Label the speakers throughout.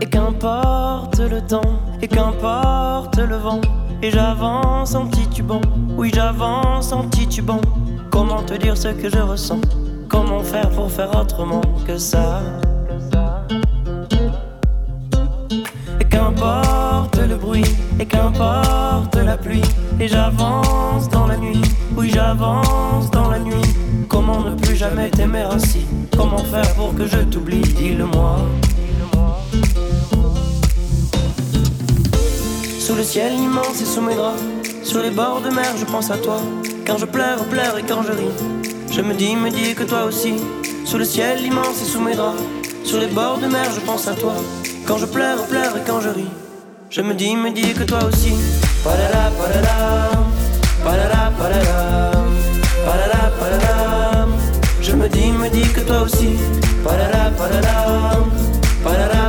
Speaker 1: Et qu'importe le temps, et qu'importe le vent, et j'avance en titubant, oui j'avance en titubant. Comment te dire ce que je ressens? Comment faire pour faire autrement que ça? Et qu'importe le bruit, et qu'importe la pluie, et j'avance dans la nuit, oui j'avance dans la nuit. Comment ne plus jamais t'aimer ainsi? Comment faire pour que je t'oublie? Dis-le-moi. Sous le ciel immense et sous mes draps, sur les bords de mer, je pense à toi. Quand je pleure, pleure et quand je ris, je me dis, me dis que toi aussi. Sous le ciel immense et sous mes draps, sur les bords de mer, je pense à toi. Quand je pleure, pleure et quand je ris, je me dis, me dis que toi aussi. Palala, palala, palala, palala, palala, palala. Je me dis, me dis que toi aussi. Palala, palala, palala,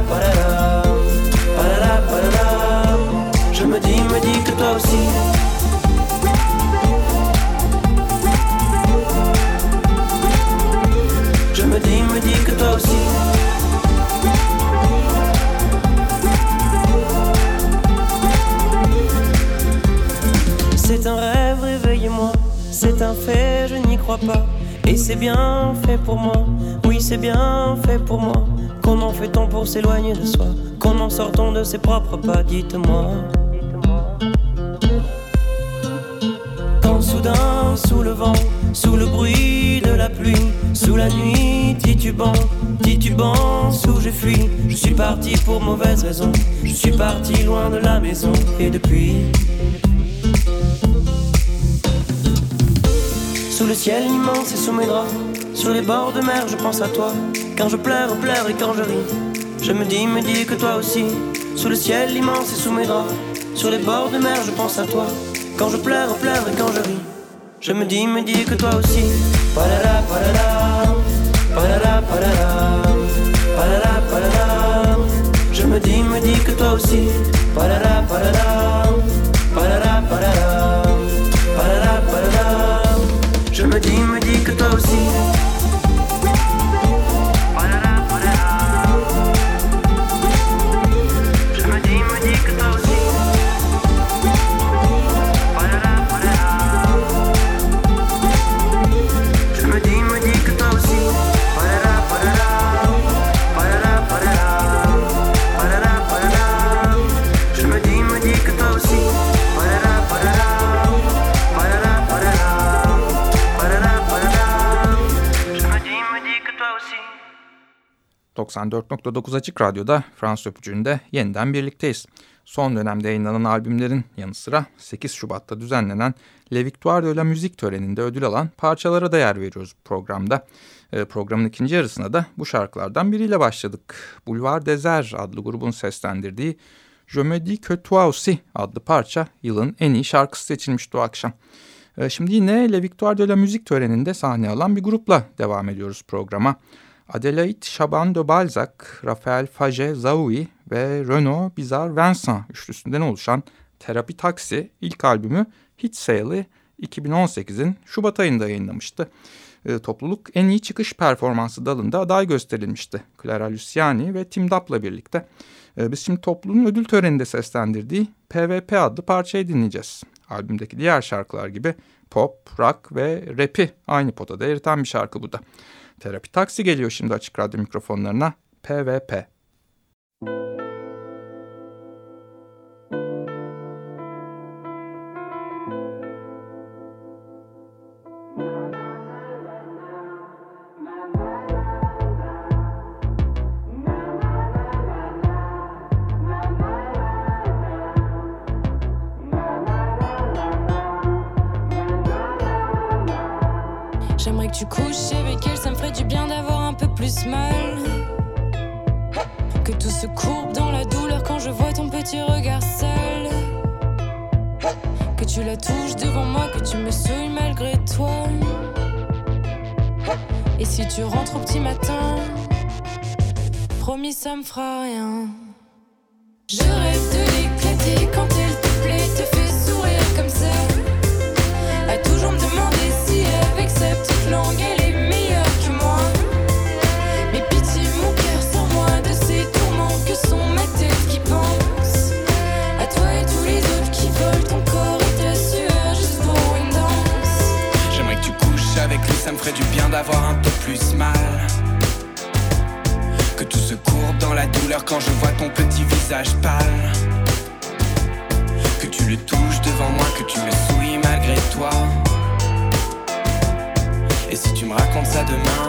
Speaker 1: fait, je n'y crois pas. Et c'est bien fait pour moi. Oui, c'est bien fait pour moi. Comment fait-on pour s'éloigner de soi Comment sort-on de ses propres pas Dites-moi. Quand soudain, sous le vent, sous le bruit de la pluie, sous la nuit, titubant, titubant, sous je fuis. Je suis parti pour mauvaise raison. Je suis parti loin de la maison. Et depuis. Le ciel immense et sous mes draps, sur les bords de mer, je pense à toi. Quand je pleure, pleure et quand je ris, je me dis, me dis que toi aussi. Sous le ciel immense et sous mes draps, sur les bords de mer, je pense à toi. Quand je pleure, pleure et quand je ris, je me dis, me dis que toi aussi.
Speaker 2: 94.9 Açık Radyo'da Fransız Öpücüğü'nde yeniden birlikteyiz. Son dönemde yayınlanan albümlerin yanı sıra 8 Şubat'ta düzenlenen Le Victoire de la Musique töreninde ödül alan parçalara da yer veriyoruz programda. Ee, programın ikinci yarısına da bu şarkılardan biriyle başladık. Boulevard Desert adlı grubun seslendirdiği Je me dis que toi aussi adlı parça yılın en iyi şarkısı seçilmişti o akşam. Ee, Şimdi yine Le Victoire de la Musique töreninde sahne alan bir grupla devam ediyoruz programa. Adelaide Chaban de Balzac, Raphael Fage Zaoui ve Renaud Bizarre Vincent üçlüsünden oluşan Terapi Taksi ilk albümü Hit Sale'i 2018'in Şubat ayında yayınlamıştı. E, topluluk en iyi çıkış performansı dalında aday gösterilmişti. Clara Luciani ve Tim Dapp'la birlikte. E, biz şimdi topluluğun ödül töreninde seslendirdiği PVP adlı parçayı dinleyeceğiz. Albümdeki diğer şarkılar gibi pop, rock ve rap'i aynı potada eriten bir şarkı bu da. Terapi Taksi geliyor şimdi açık radyo mikrofonlarına. PVP.
Speaker 3: J'aimerais Que tout se courbe dans la douleur quand je vois ton petit regard sale. Que tu la touches devant moi, que tu me souilles malgré toi. Et si tu rentres au petit matin, promis ça me fera rien. Je rêve de l'éclater quand elle te plaît, te fait sourire comme ça. À toujours me demander
Speaker 4: ferait du bien d'avoir un peu plus mal. Que tout se courbe dans la douleur quand je vois ton petit visage pâle. Que tu le touches devant moi, que tu me souilles malgré toi. Et si tu me racontes ça demain,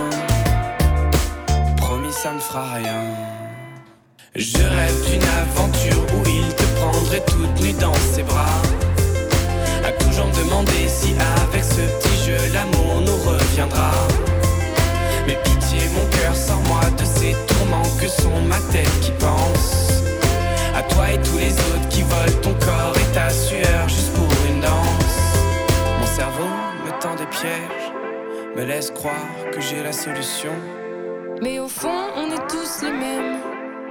Speaker 4: promis ça ne fera rien. Je rêve d'une aventure où il te prendrait toute nue dans ses bras. À toujours me demander si avec ce petit jeu l'amour nous reviendra. Mais pitié, mon cœur, sors-moi de ces tourments que sont ma tête qui pense. À toi et tous les autres qui volent ton corps et ta sueur juste pour une danse. Mon cerveau me tend des pièges me laisse croire que j'ai la solution.
Speaker 3: Mais au fond, on est tous les mêmes.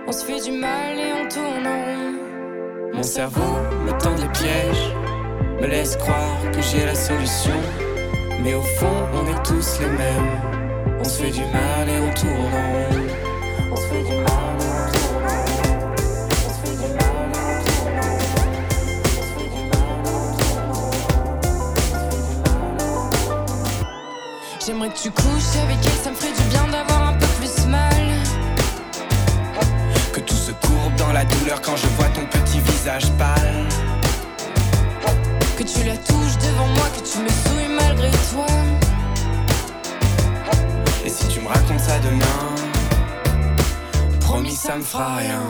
Speaker 3: On se fait du mal et on tourne en rond.
Speaker 4: Mon cerveau me tend des pièges, me laisse croire que j'ai la solution. Mais au fond, on est tous les mêmes. On se fait du mal et on tourne en rond. On se fait du mal.
Speaker 3: J'aimerais que tu couches avec elle, ça me ferait du bien d'avoir un peu plus mal.
Speaker 4: Que tout se courbe dans la douleur quand je vois ton petit visage pâle.
Speaker 3: Que tu la touches devant moi, que tu me souilles malgré toi.
Speaker 4: Et si tu me racontes ça demain, promis ça me fera rien.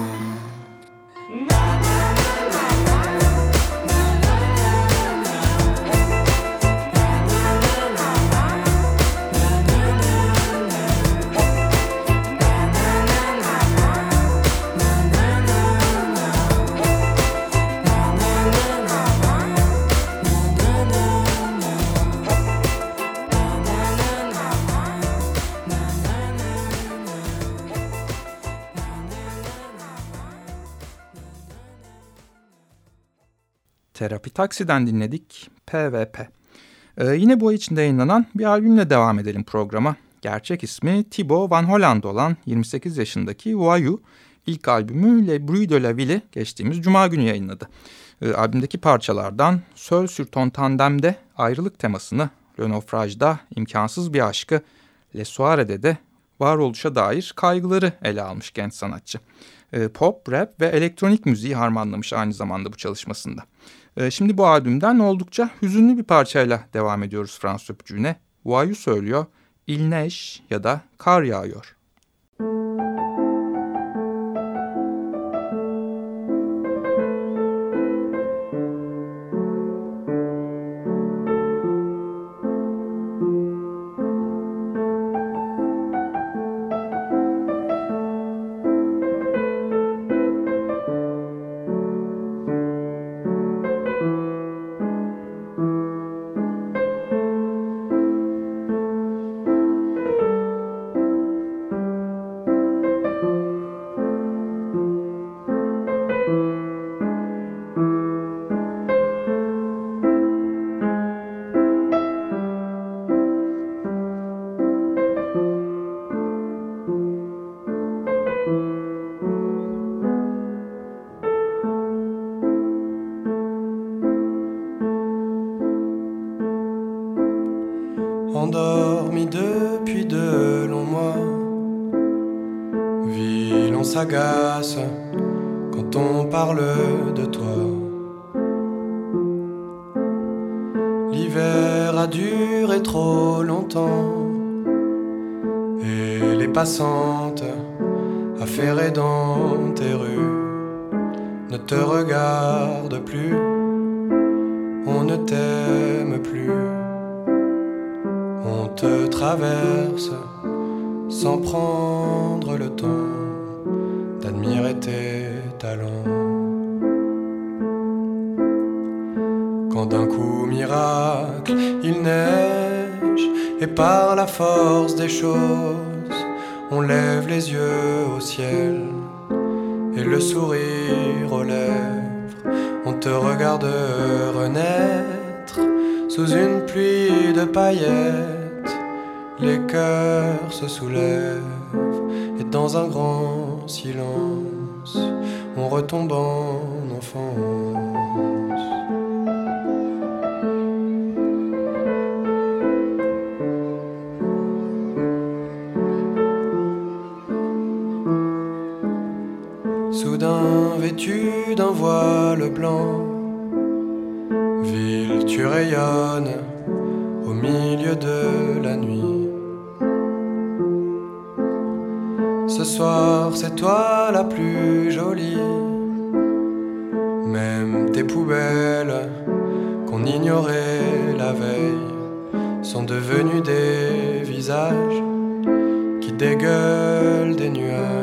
Speaker 2: Terapi Taksi'den dinledik PVP. Ee, yine bu ay içinde yayınlanan bir albümle devam edelim programa. Gerçek ismi Thibaut Van Holland olan 28 yaşındaki Voyou ilk albümü Le Bruit de la Ville geçtiğimiz cuma günü yayınladı. Ee, albümdeki parçalardan Seul sur ton tandem'de ayrılık temasını, Le Naufrage'da imkansız bir aşkı, Le Soire'de de varoluşa dair kaygıları ele almış genç sanatçı. Ee, pop, rap ve elektronik müziği harmanlamış aynı zamanda bu çalışmasında. Ee, şimdi bu albümden oldukça hüzünlü bir parçayla devam ediyoruz Fransız öpücüğüne. Vayu söylüyor, Il neige ya da kar yağıyor.
Speaker 5: endormi te regardent plus, on ne t'aime plus. Te traverse sans prendre le temps d'admirer tes talents. Quand d'un coup miracle il neige et par la force des choses on lève les yeux au ciel le sourire aux lèvres, on te regarde renaître sous une pluie de paillettes les cœurs se soulèvent et dans un grand silence, on retombe en enfance. Soudain vêtu d'un voile blanc. Ville, tu rayonnes au milieu de la nuit. Ce soir, c'est toi la plus jolie. Même tes poubelles qu'on ignorait la veille sont devenues des visages qui dégueulent des nuages.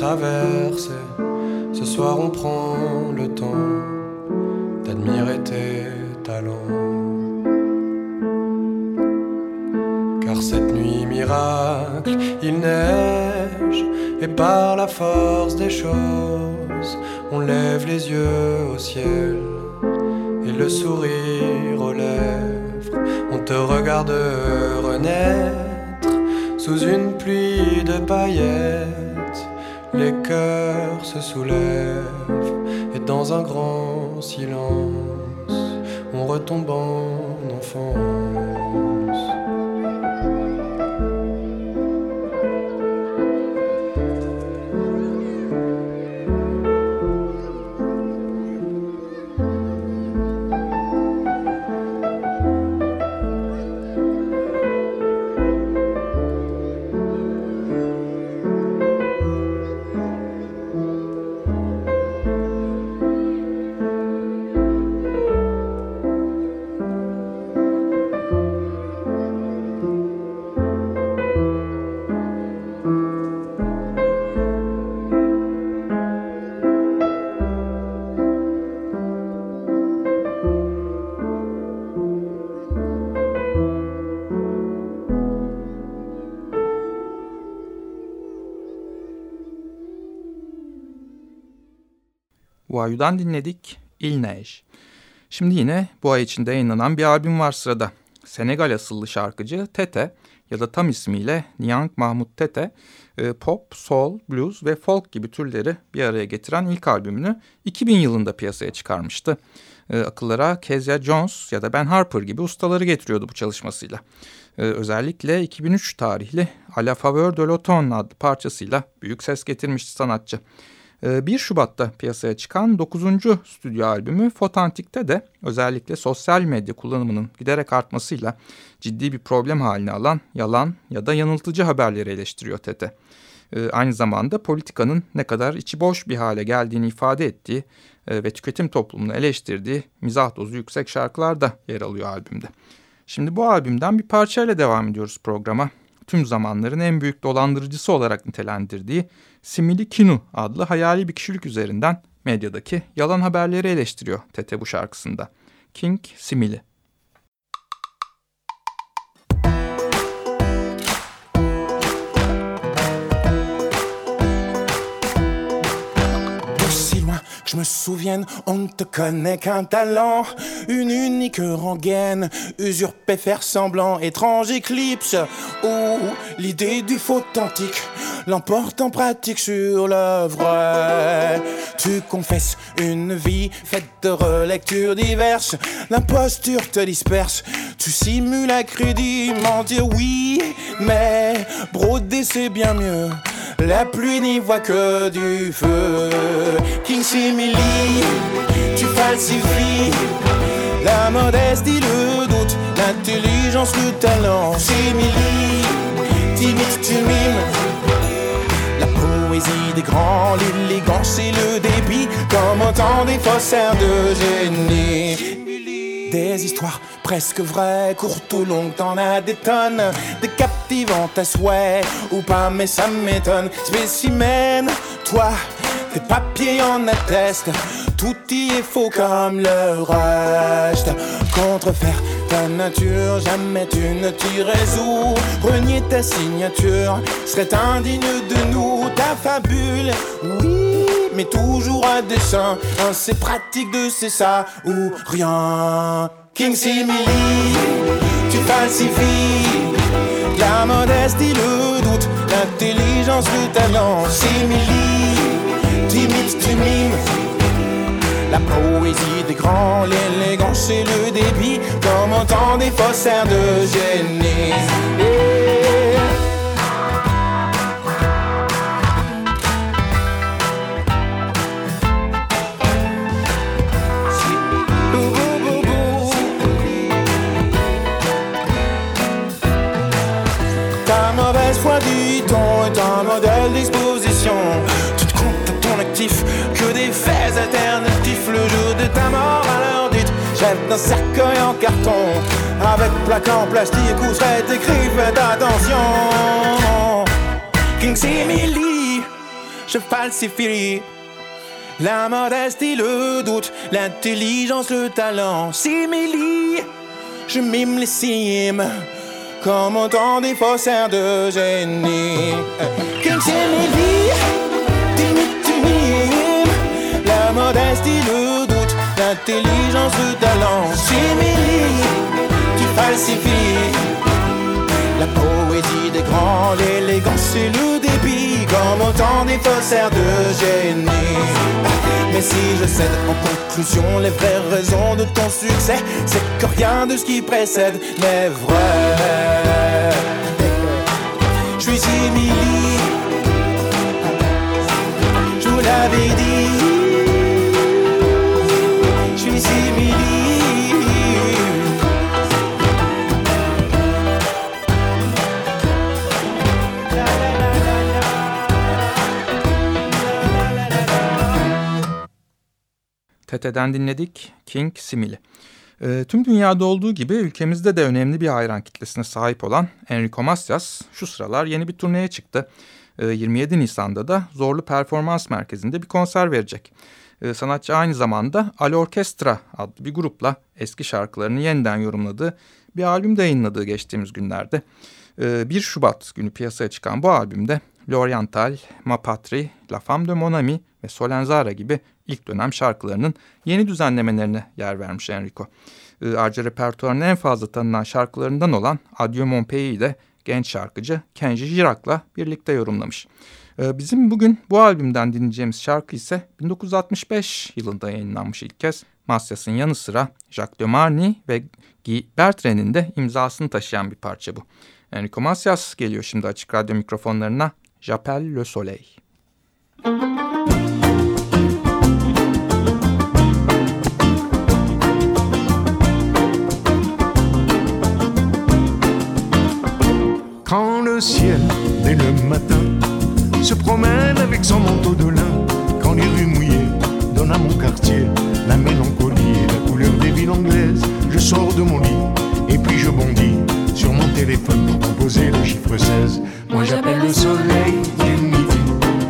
Speaker 5: Ce soir on prend le temps d'admirer tes talents. Car cette nuit miracle, il neige, et par la force des choses, on lève les yeux au ciel et le sourire aux lèvres. On te regarde renaître sous une pluie de paillettes. Les cœurs se soulèvent et dans un grand silence, on retombe en enfance.
Speaker 2: Wayu'dan dinledik Il Neige. Şimdi yine bu ay içinde yayınlanan bir albüm var sırada. Senegal asıllı şarkıcı Tete ya da tam ismiyle Niang Mahmut Tete e, pop, soul, blues ve folk gibi türleri bir araya getiren ilk albümünü 2000 yılında piyasaya çıkarmıştı. E, akıllara Kezia Jones ya da Ben Harper gibi ustaları getiriyordu bu çalışmasıyla. E, özellikle 2003 tarihli A la Faveur de l'Automne adlı parçasıyla büyük ses getirmişti sanatçı. 1 ee, Şubat'ta piyasaya çıkan 9. stüdyo albümü Fotantik'te de özellikle sosyal medya kullanımının giderek artmasıyla ciddi bir problem haline alan yalan ya da yanıltıcı haberleri eleştiriyor Tete. Ee, aynı zamanda politikanın ne kadar içi boş bir hale geldiğini ifade ettiği e, ve tüketim toplumunu eleştirdiği mizah dozu yüksek şarkılar da yer alıyor albümde. Şimdi bu albümden bir parçayla devam ediyoruz programa tüm zamanların en büyük dolandırıcısı olarak nitelendirdiği Simili Kinu adlı hayali bir kişilik üzerinden medyadaki yalan haberleri eleştiriyor Tete bu şarkısında. King Simili.
Speaker 6: Me souvienne, on ne te connaît qu'un talent, une unique rengaine, usurpé faire semblant, étrange éclipse, ou l'idée du faux authentique l'emporte en pratique sur l'œuvre. Tu confesses une vie faite de relectures diverses, l'imposture te disperse, tu simules crudiment dire oui, mais broder c'est bien mieux. La pluie n'y voit que du feu. King Simili, tu falsifies la modestie, le doute, l'intelligence, le talent. Simili, timide, tu mimes la poésie des grands, l'élégance et le débit, comme autant des faussaires de génie. Des histoires presque vraies, courtes ou longues, t'en as des tonnes, des captivantes à souhait, ou pas, mais ça m'étonne. Spécimen, toi, tes papiers en attestent, tout y est faux comme le reste. Contrefaire ta nature, jamais tu ne t'y résous. Renier ta signature serait indigne de nous, ta fabule, oui, mais toujours à dessein. C'est pratique de c'est ça ou rien. King Simili, tu falsifies la modestie, le doute, l'intelligence, le talent. Simili, timide, tu la poésie des grands, l'élégance et le débit, comme autant des faussaires de génie. Dite, jette un cercueil en carton. Avec plaque en plastique où serait écrit faites attention. King Simili, je falsifie. La modestie, le doute, l'intelligence, le talent. Simili, je mime les cimes comme autant des faussaires de génie. King Simili, la modestie, le le talent. Simili, tu falsifies. La poésie des grands, l'élégance et le débit, comme autant des faussaires de génie. Mais si je cède en conclusion les vraies raisons de ton succès, c'est que rien de ce qui précède n'est vrai. Je suis je vous l'avais dit.
Speaker 2: TETE'den dinledik King Simili. E, tüm dünyada olduğu gibi ülkemizde de önemli bir hayran kitlesine sahip olan Enrico Macias şu sıralar yeni bir turneye çıktı. E, 27 Nisan'da da Zorlu Performans Merkezi'nde bir konser verecek. E, sanatçı aynı zamanda Ali Orkestra adlı bir grupla eski şarkılarını yeniden yorumladığı bir albüm de yayınladığı geçtiğimiz günlerde. E, 1 Şubat günü piyasaya çıkan bu albümde L'Oriental, Ma Patrie, La Femme de Mon Ami ve Solenzara gibi ilk dönem şarkılarının yeni düzenlemelerine yer vermiş Enrico. E, ayrıca repertuarının en fazla tanınan şarkılarından olan Adieu Mon de genç şarkıcı Kenji Girac birlikte yorumlamış. E, bizim bugün bu albümden dinleyeceğimiz şarkı ise 1965 yılında yayınlanmış ilk kez. Masyas'ın yanı sıra Jacques Demarny ve Guy Bertrand'in de imzasını taşıyan bir parça bu. Enrico Macias geliyor şimdi açık radyo mikrofonlarına. J'appelle le soleil.
Speaker 7: Quand le ciel, dès le matin, se promène avec son manteau de lin, quand les rues mouillées donnent à mon quartier la mélancolie et la couleur des villes anglaises, je sors de mon lit et puis je bondis sur mon téléphone pour composer le chiffre 16. Moi j'appelle le soleil du midi,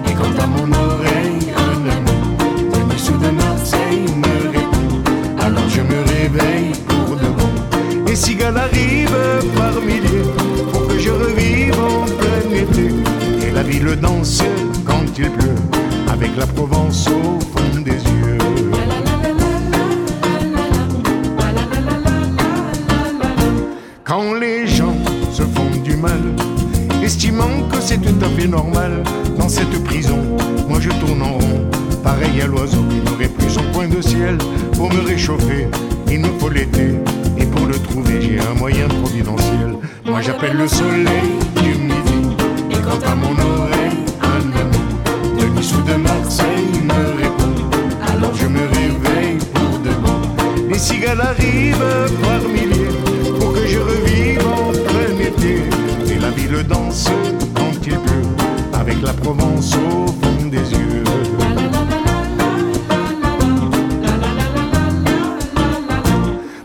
Speaker 7: et quant à mon oreille, un de Nice ou de Marseille me répond. Alors je me réveille pour de bon. Les cigales arrivent par milliers Ville danse quand il pleut, avec la Provence au fond des yeux. Quand les gens se font du mal, estimant que c'est tout à fait normal, dans cette prison, moi je tourne en rond, pareil à l'oiseau qui n'aurait plus son point de ciel. Pour me réchauffer, il me faut l'été, et pour le trouver, j'ai un moyen providentiel. Moi j'appelle le soleil du midi, et quant à mon oreille, un ami de Nice ou de Marseille me répond. Alors je me réveille pour de bon. Les cigales arrivent par milliers pour que je revive en plein été. Et la ville danse quand il pleut, avec la Provence au fond des yeux.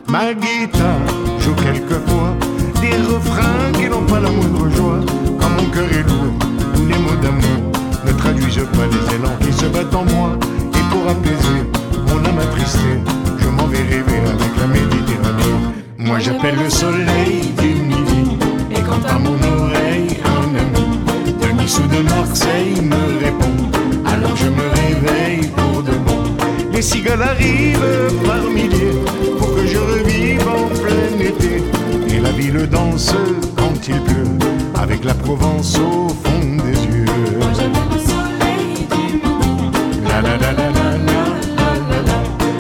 Speaker 7: Ma guitare joue quelquefois des refrains qui n'ont pas la moindre joie. Quand cœur est lourd, tous les mots d'amour ne traduisent pas les élans qui se battent en moi. Et pour apaiser mon âme attristée, je m'en vais rêver avec la Méditerranée. Moi j'appelle le soleil du midi, et quant à mon oreille, un ami de Nice ou de Marseille me répond. Alors je me réveille pour de bon. Les cigales arrivent par milliers pour que je revive en plein été. Et la ville danse quand avec la Provence au fond des yeux. Moi j'aime le soleil du midi.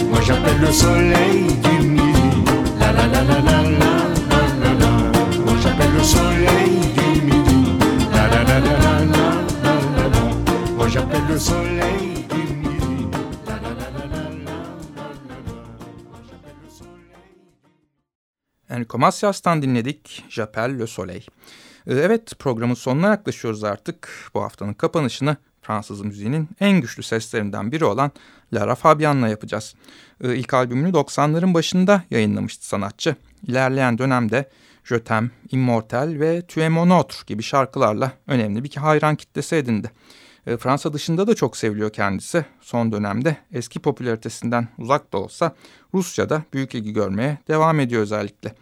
Speaker 7: Moi j'appelle le soleil du midi. Moi j'appelle le soleil du midi. La la la la la J'appelle le soleil.
Speaker 2: Ee, evet programın sonuna yaklaşıyoruz artık. Bu haftanın kapanışını Fransız müziğinin en güçlü seslerinden biri olan Lara Fabian'la yapacağız. Ee, ilk albümünü 90'ların başında yayınlamıştı sanatçı. İlerleyen dönemde Jötem, Immortel ve Tu es gibi şarkılarla önemli bir hayran kitlesi edindi. Ee, Fransa dışında da çok seviliyor kendisi. Son dönemde eski popülaritesinden uzak da olsa Rusya'da büyük ilgi görmeye devam ediyor özellikle.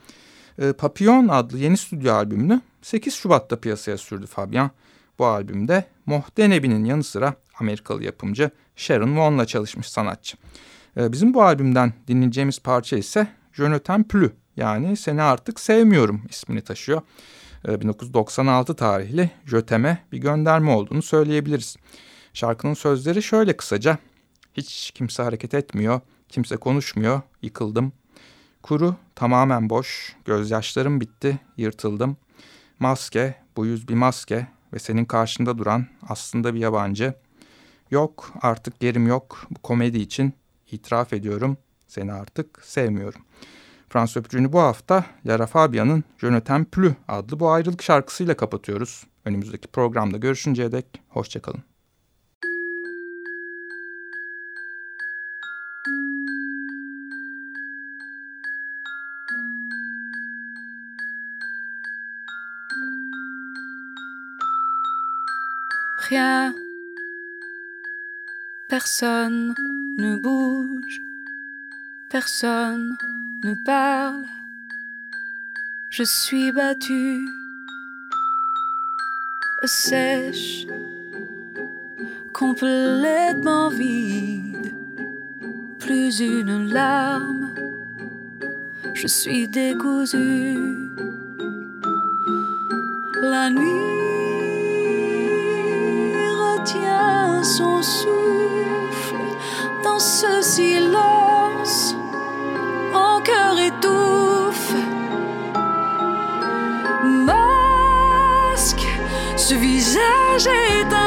Speaker 2: Papillon adlı yeni stüdyo albümünü 8 Şubat'ta piyasaya sürdü Fabian. Bu albümde Mohdenebi'nin yanı sıra Amerikalı yapımcı Sharon Vaughan'la çalışmış sanatçı. Ee, bizim bu albümden dinleyeceğimiz parça ise t'aime plus yani Seni Artık Sevmiyorum ismini taşıyor. 1996 ee, tarihli Jötem'e bir gönderme olduğunu söyleyebiliriz. Şarkının sözleri şöyle kısaca. Hiç kimse hareket etmiyor, kimse konuşmuyor, yıkıldım. Kuru, tamamen boş, gözyaşlarım bitti, yırtıldım. Maske, bu yüz bir maske ve senin karşında duran aslında bir yabancı. Yok, artık yerim yok bu komedi için. itiraf ediyorum, seni artık sevmiyorum. Fransız öpücüğünü bu hafta Lara Fabian'ın t'aime plus adlı bu ayrılık şarkısıyla kapatıyoruz. Önümüzdeki programda görüşünceye dek hoşçakalın.
Speaker 3: Personne ne bouge, personne ne parle. Je suis battue, sèche, complètement vide. Plus une larme, je suis décousue. La nuit son souffle dans ce silence. Mon cœur étouffe. Masque, ce visage est un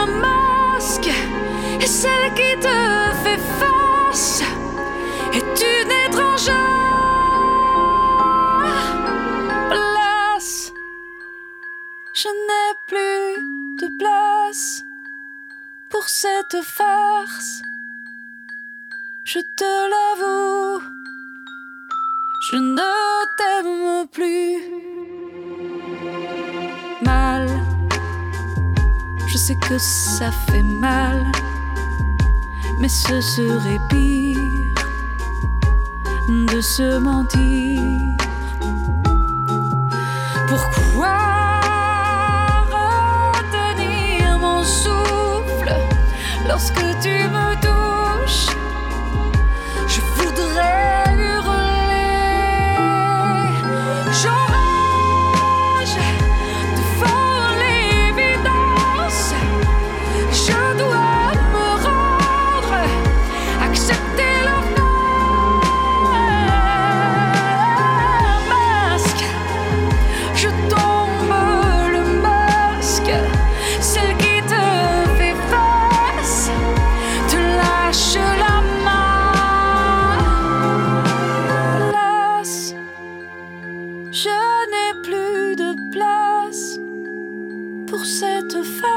Speaker 3: pour cette farce. Je te l'avoue, je ne t'aime plus. Mal, je sais que ça fait mal, mais ce serait pire de se mentir. Pourquoi lorsque tu me touches. Je ne